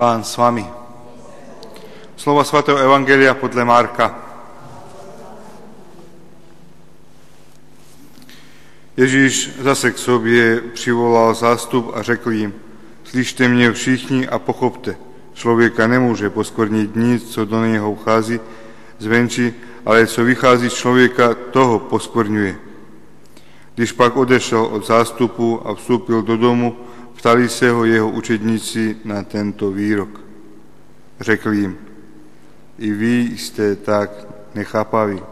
Pán s vami. Slova svätého Evangelia podľa Marka. Ježíš zase k sobě přivolal zástup a řekl jim, slyšte mě všichni a pochopte, člověka nemůže poskvrnit nic, co do něho vchází zvenčí, ale co vychází z člověka, toho poskvrňuje. Když pak odešel od zástupu a vstúpil do domu, ptali se ho jeho učedníci na tento výrok. Řekl jim, i vy jste tak nechápaví.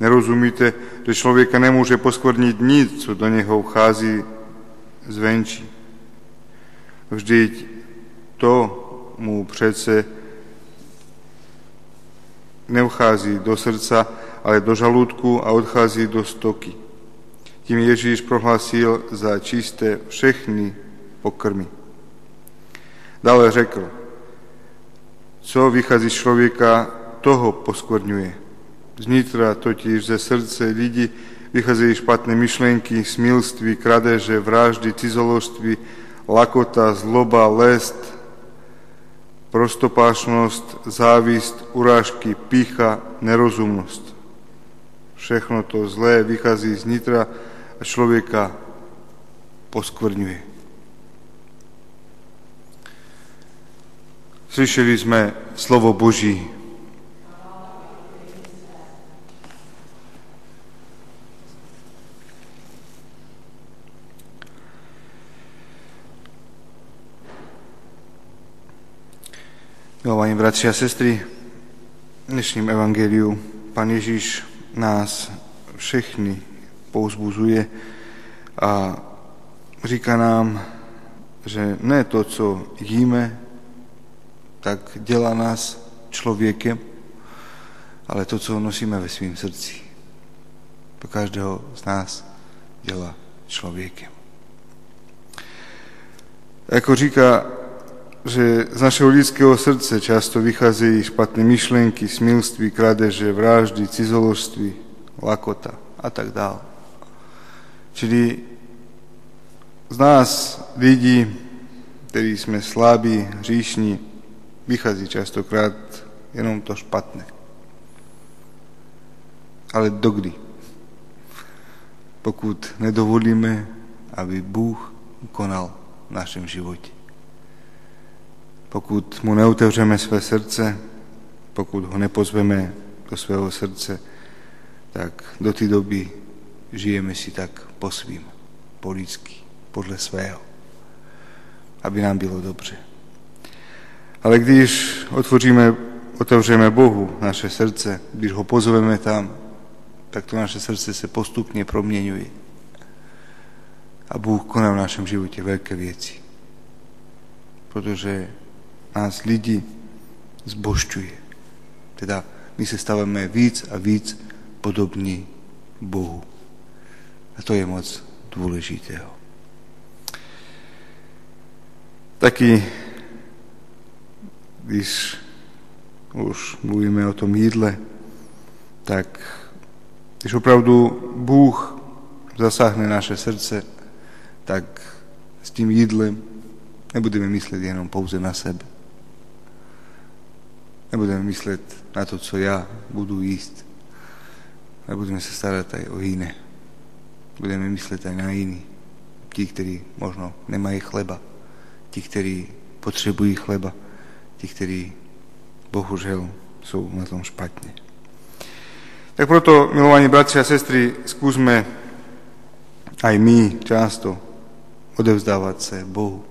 Nerozumíte, že člověka nemůže poskvrnit nic, co do něho vchází zvenčí. Vždyť to mu přece nevchází do srdca, ale do žalúdku a odchází do stoky. Tím Ježíš prohlásil za čisté všechny pokrmy. Dále řekl, co vychází z člověka, toho poskvrňuje. Znitra totiž ze srdce lidí vycházejí špatné myšlenky, smilství, kradeže, vraždy, cizoložství, lakota, zloba, lest, prostopášnosť, závist, urážky, pícha, nerozumnosť. Všechno to zlé vychází z nitra a člověka poskvrňuje. Slyšeli jsme slovo Boží. Milovaní bratři a sestry, v dnešním evangeliu Pán Ježíš nás všechny pouzbuzuje a říká nám, že ne to, co jíme, tak dělá nás člověkem, ale to, co nosíme ve svém srdci. To každého z nás dělá člověkem. Jako říká že z našeho lidského srdce často vycházejí špatné myšlenky, smilství, kradeže, vraždy, cizoložství, lakota a tak dále. Čili z nás lidí, kteří jsme slabí, hříšní, vychází častokrát jenom to špatné. Ale dokdy? Pokud nedovolíme, aby Bůh konal v našem životě. Pokud mu neotevřeme své srdce, pokud ho nepozveme do svého srdce, tak do té doby žijeme si tak po svým, po lidsky, podle svého, aby nám bylo dobře. Ale když otvoříme, otevřeme Bohu naše srdce, když ho pozveme tam, tak to naše srdce se postupně proměňuje. A Bůh koná v našem životě velké věci. Protože nás lidi zbošťuje. Teda my se stávame víc a víc podobní Bohu. A to je moc důležitého. Taky, když už mluvíme o tom jídle, tak když opravdu Bůh zasáhne naše srdce, tak s tím jídlem nebudeme myslet jenom pouze na sebe. Nebudeme myslet na to, co já budu jíst. Ale budeme se starat aj o jiné. Budeme myslet aj na jiný. Tí, ktorí možno nemají chleba. Tí, ktorí potřebují chleba. Tí, ktorí bohužel sú na tom špatne. Tak proto, milovaní bratři a sestry, skúsme aj my často odevzdávať sa Bohu.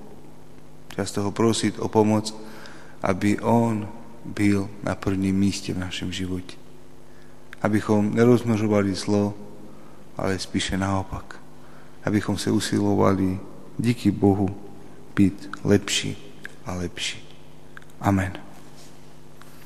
Často ho prosiť o pomoc, aby On byl na prvním místě v našem životě. Abychom nerozmnožovali zlo, ale spíše naopak. Abychom se usilovali díky Bohu být lepší a lepší. Amen.